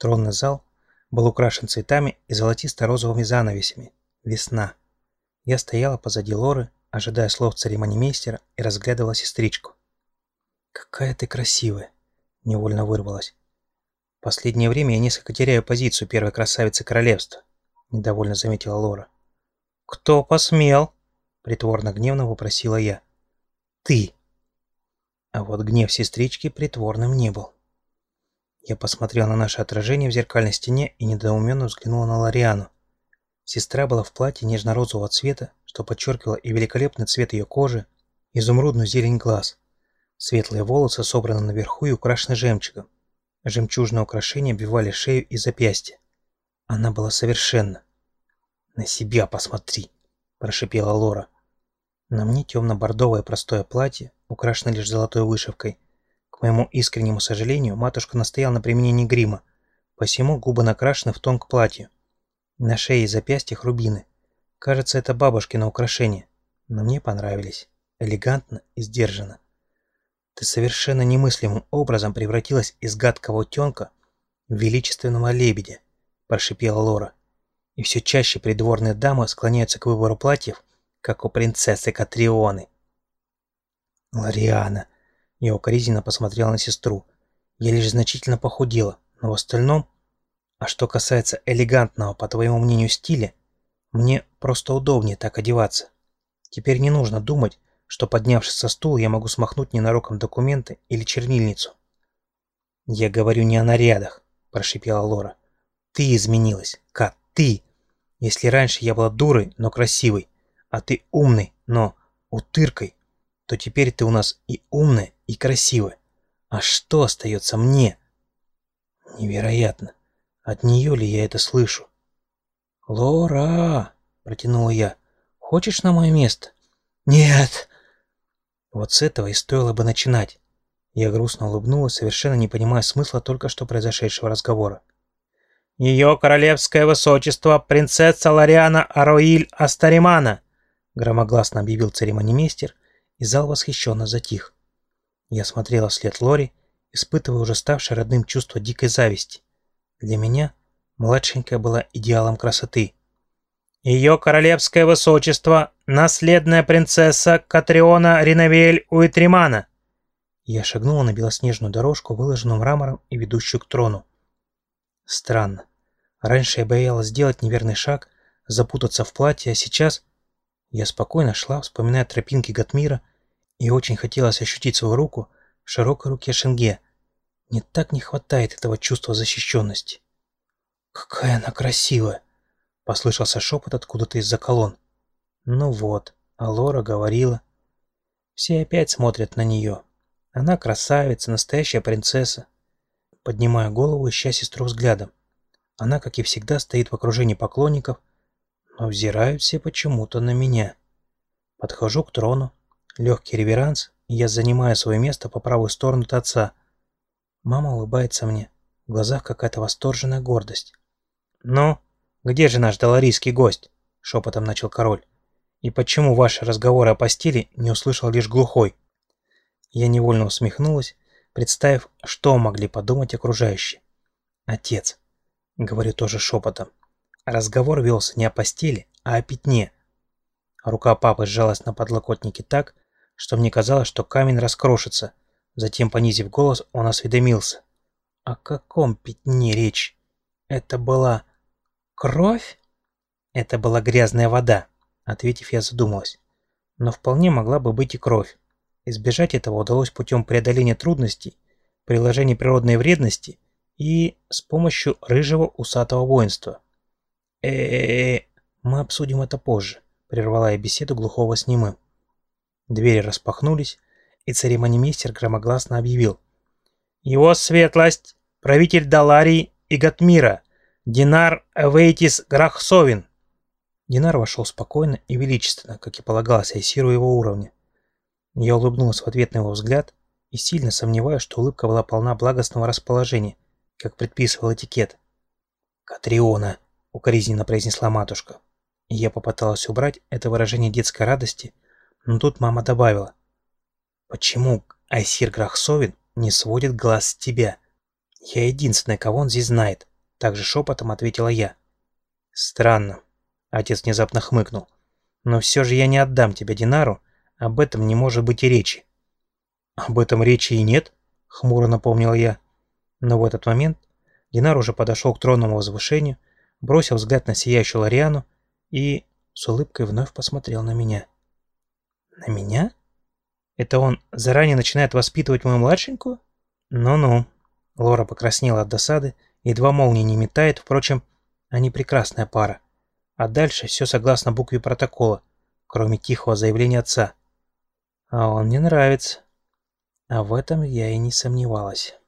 Тронный зал был украшен цветами и золотисто-розовыми занавесями. Весна. Я стояла позади Лоры, ожидая слов церемонимейстера и разглядывала сестричку. «Какая ты красивая!» — невольно вырвалась. «Последнее время я несколько теряю позицию первой красавицы королевства», — недовольно заметила Лора. «Кто посмел?» — притворно-гневно вопросила я. «Ты!» А вот гнев сестрички притворным не был. Я посмотрел на наше отражение в зеркальной стене и недоуменно взглянул на Лориану. Сестра была в платье нежно-розового цвета, что подчеркивало и великолепный цвет ее кожи, изумрудную зелень глаз. Светлые волосы собраны наверху и украшены жемчугом. Жемчужные украшения обвивали шею и запястье. Она была совершенна. «На себя посмотри!» – прошипела Лора. На мне темно-бордовое простое платье, украшенное лишь золотой вышивкой – к моему искреннему сожалению, матушка настояла на применении грима, посему губы накрашены в тон к платью. На шее и запястьях рубины. Кажется, это бабушкино украшение, но мне понравились. Элегантно и сдержанно. Ты совершенно немыслимым образом превратилась из гадкого утенка в величественного лебедя, прошипела Лора. И все чаще придворные дамы склоняются к выбору платьев, как у принцессы Катрионы. Лариана, я укоризненно посмотрел на сестру. Я лишь значительно похудела, но в остальном... А что касается элегантного, по твоему мнению, стиля, мне просто удобнее так одеваться. Теперь не нужно думать, что поднявшись со стула, я могу смахнуть ненароком документы или чернильницу. «Я говорю не о нарядах», – прошипела Лора. «Ты изменилась, Кат, ты! Если раньше я была дурой, но красивой, а ты умный, но утыркой, то теперь ты у нас и умная, и красивая. А что остается мне? Невероятно. От нее ли я это слышу? «Лора!» — протянула я. «Хочешь на мое место?» «Нет!» Вот с этого и стоило бы начинать. Я грустно улыбнулась, совершенно не понимая смысла только что произошедшего разговора. «Ее королевское высочество, принцесса Лариана Ароиль Астаримана!» громогласно объявил церемонимейстер, и зал восхищенно затих. Я смотрела вслед Лори, испытывая уже ставшее родным чувство дикой зависти. Для меня младшенькая была идеалом красоты. Ее королевское высочество, наследная принцесса Катриона Ринавель Уитримана. Я шагнула на белоснежную дорожку, выложенную мрамором и ведущую к трону. Странно. Раньше я боялась сделать неверный шаг, запутаться в платье, а сейчас я спокойно шла, вспоминая тропинки Гатмира, и очень хотелось ощутить свою руку в широкой руке Шенге. Мне так не хватает этого чувства защищенности. «Какая она красивая!» — послышался шепот откуда-то из-за колонн. «Ну вот, а Лора говорила...» Все опять смотрят на нее. Она красавица, настоящая принцесса. Поднимаю голову, ища сестру взглядом. Она, как и всегда, стоит в окружении поклонников, но взирают все почему-то на меня. Подхожу к трону, Легкий реверанс, и я занимаю свое место по правую сторону от отца. Мама улыбается мне. В глазах какая-то восторженная гордость. «Ну, где же наш доларийский гость?» — шепотом начал король. «И почему ваши разговоры о постели не услышал лишь глухой?» Я невольно усмехнулась, представив, что могли подумать окружающие. «Отец», — говорю тоже шепотом. Разговор велся не о постели, а о пятне. Рука папы сжалась на подлокотнике так, что мне казалось, что камень раскрошится. Затем, понизив голос, он осведомился. О каком пятне речь? Это была... кровь? Это была грязная вода, ответив, я задумалась. Но вполне могла бы быть и кровь. Избежать этого удалось путем преодоления трудностей, приложения природной вредности и с помощью рыжего усатого воинства. э э, -э мы обсудим это позже», — прервала я беседу глухого с немым. Двери распахнулись, и церемонимейстер громогласно объявил. «Его светлость, правитель Даларии и Гатмира, Динар Эвейтис Грахсовин!» Динар вошел спокойно и величественно, как и полагалось Айсиру его уровня. Я улыбнулась в ответ на его взгляд и сильно сомневаюсь, что улыбка была полна благостного расположения, как предписывал этикет. «Катриона!» — укоризненно произнесла матушка. И я попыталась убрать это выражение детской радости, но тут мама добавила. «Почему Айсир Грахсовин не сводит глаз с тебя? Я единственная, кого он здесь знает, Также шепотом ответила я. Странно. Отец внезапно хмыкнул. Но все же я не отдам тебя Динару, об этом не может быть и речи. Об этом речи и нет, хмуро напомнил я. Но в этот момент Динар уже подошел к тронному возвышению, бросил взгляд на сияющую Лориану и с улыбкой вновь посмотрел на меня. На меня? Это он заранее начинает воспитывать мою младшенькую? Ну-ну. Лора покраснела от досады, едва молния не метает, впрочем, они прекрасная пара. А дальше все согласно букве протокола, кроме тихого заявления отца. А он мне нравится. А в этом я и не сомневалась.